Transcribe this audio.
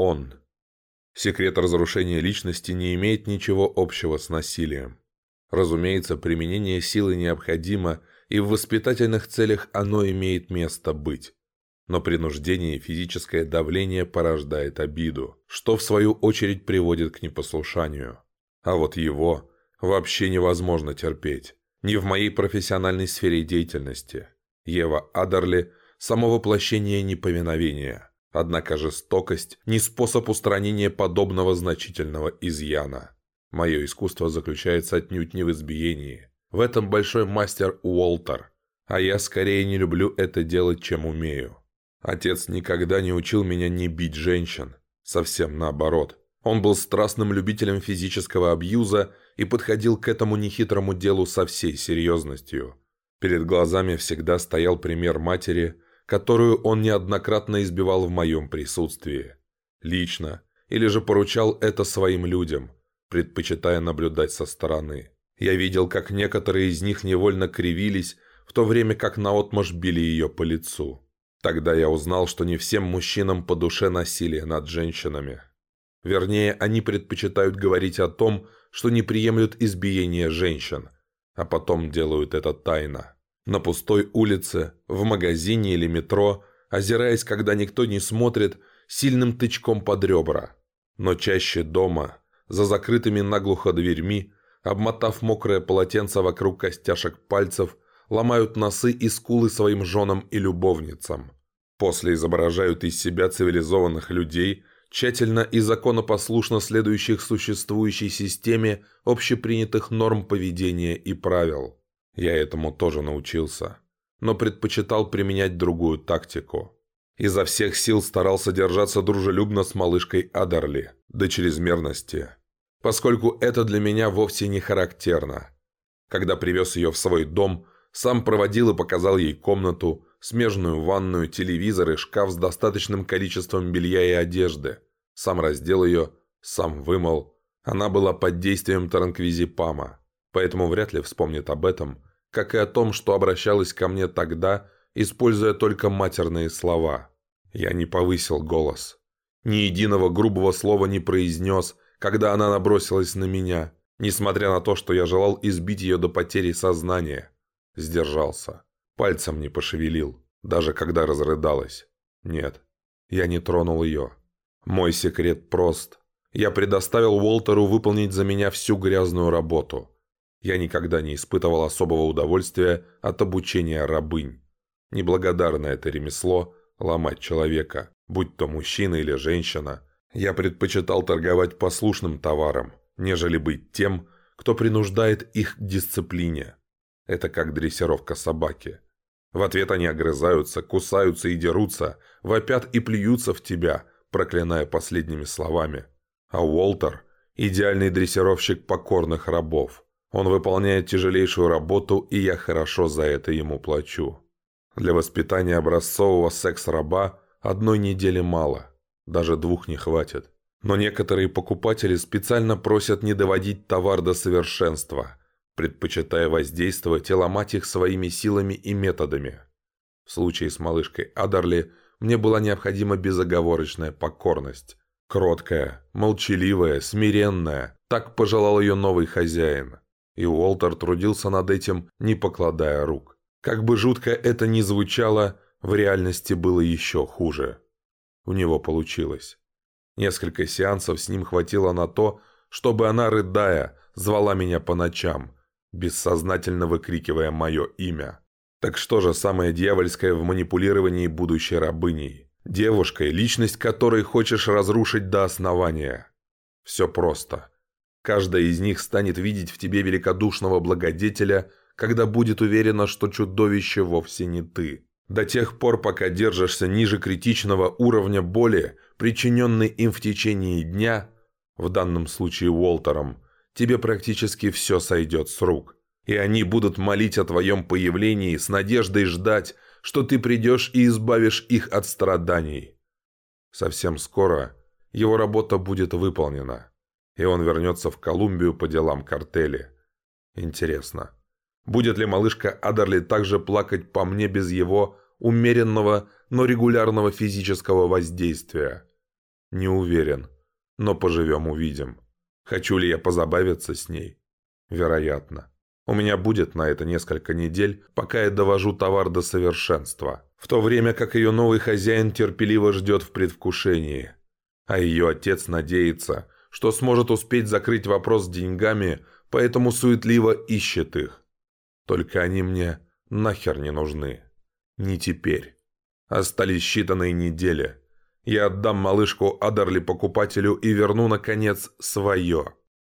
он. Секрет разрушения личности не имеет ничего общего с насилием. Разумеется, применение силы необходимо, и в воспитательных целях оно имеет место быть. Но принуждение и физическое давление порождает обиду, что в свою очередь приводит к непослушанию. А вот его вообще невозможно терпеть. Не в моей профессиональной сфере деятельности. Ева Адерли – само воплощение неповиновения. Однако жестокость – не способ устранения подобного значительного изъяна. Мое искусство заключается отнюдь не в избиении. В этом большой мастер Уолтер. А я скорее не люблю это делать, чем умею. Отец никогда не учил меня не бить женщин. Совсем наоборот. Он был страстным любителем физического абьюза и подходил к этому нехитрому делу со всей серьезностью. Перед глазами всегда стоял пример матери, которую он неоднократно избивал в моем присутствии. Лично, или же поручал это своим людям, предпочитая наблюдать со стороны. Я видел, как некоторые из них невольно кривились, в то время как наотмашь били ее по лицу. Тогда я узнал, что не всем мужчинам по душе насилие над женщинами. Вернее, они предпочитают говорить о том, что не приемлют избиение женщин, а потом делают это тайно. На пустой улице, в магазине или метро, озираясь, когда никто не смотрит, сильным тычком под ребра. Но чаще дома, за закрытыми наглухо дверьми, обмотав мокрое полотенце вокруг костяшек пальцев, ломают носы и скулы своим женам и любовницам. После изображают из себя цивилизованных людей, тщательно и законопослушно следующих существующей системе общепринятых норм поведения и правил. Я этому тоже научился, но предпочитал применять другую тактику. Изо всех сил старался держаться дружелюбно с малышкой Адерли, до чрезмерности, поскольку это для меня вовсе не характерно. Когда привез ее в свой дом, сам проводил и показал ей комнату, смежную ванную, телевизор и шкаф с достаточным количеством белья и одежды. Сам раздел ее, сам вымыл. Она была под действием транквизипама, поэтому вряд ли вспомнит об этом, как и о том, что обращалась ко мне тогда, используя только матерные слова. Я не повысил голос. Ни единого грубого слова не произнес, когда она набросилась на меня, несмотря на то, что я желал избить ее до потери сознания. Сдержался. Пальцем не пошевелил, даже когда разрыдалась. Нет, я не тронул ее. Мой секрет прост. Я предоставил Уолтеру выполнить за меня всю грязную работу. Я никогда не испытывал особого удовольствия от обучения рабынь. Неблагодарное это ремесло – ломать человека, будь то мужчина или женщина. Я предпочитал торговать послушным товаром, нежели быть тем, кто принуждает их к дисциплине. Это как дрессировка собаки. В ответ они огрызаются, кусаются и дерутся, вопят и плюются в тебя, проклиная последними словами. А Уолтер – идеальный дрессировщик покорных рабов. Он выполняет тяжелейшую работу, и я хорошо за это ему плачу. Для воспитания образцового секс-раба одной недели мало, даже двух не хватит. Но некоторые покупатели специально просят не доводить товар до совершенства – предпочитая воздействовать и ломать их своими силами и методами. В случае с малышкой Адарли мне была необходима безоговорочная покорность. Кроткая, молчаливая, смиренная, так пожелал ее новый хозяин. И Уолтер трудился над этим, не покладая рук. Как бы жутко это ни звучало, в реальности было еще хуже. У него получилось. Несколько сеансов с ним хватило на то, чтобы она, рыдая, звала меня по ночам, бессознательно выкрикивая мое имя. Так что же самое дьявольское в манипулировании будущей рабыней? Девушкой, личность которой хочешь разрушить до основания. Все просто. Каждая из них станет видеть в тебе великодушного благодетеля, когда будет уверена, что чудовище вовсе не ты. До тех пор, пока держишься ниже критичного уровня боли, причиненной им в течение дня, в данном случае Уолтером, тебе практически все сойдет с рук. И они будут молить о твоем появлении с надеждой ждать, что ты придешь и избавишь их от страданий. Совсем скоро его работа будет выполнена, и он вернется в Колумбию по делам картели. Интересно, будет ли малышка Адерли также плакать по мне без его умеренного, но регулярного физического воздействия? Не уверен, но поживем-увидим. Хочу ли я позабавиться с ней? Вероятно. У меня будет на это несколько недель, пока я довожу товар до совершенства, в то время как ее новый хозяин терпеливо ждет в предвкушении. А ее отец надеется, что сможет успеть закрыть вопрос с деньгами, поэтому суетливо ищет их. Только они мне нахер не нужны. Не теперь. Остались считанные недели. Я отдам малышку Адерли покупателю и верну, наконец, свое.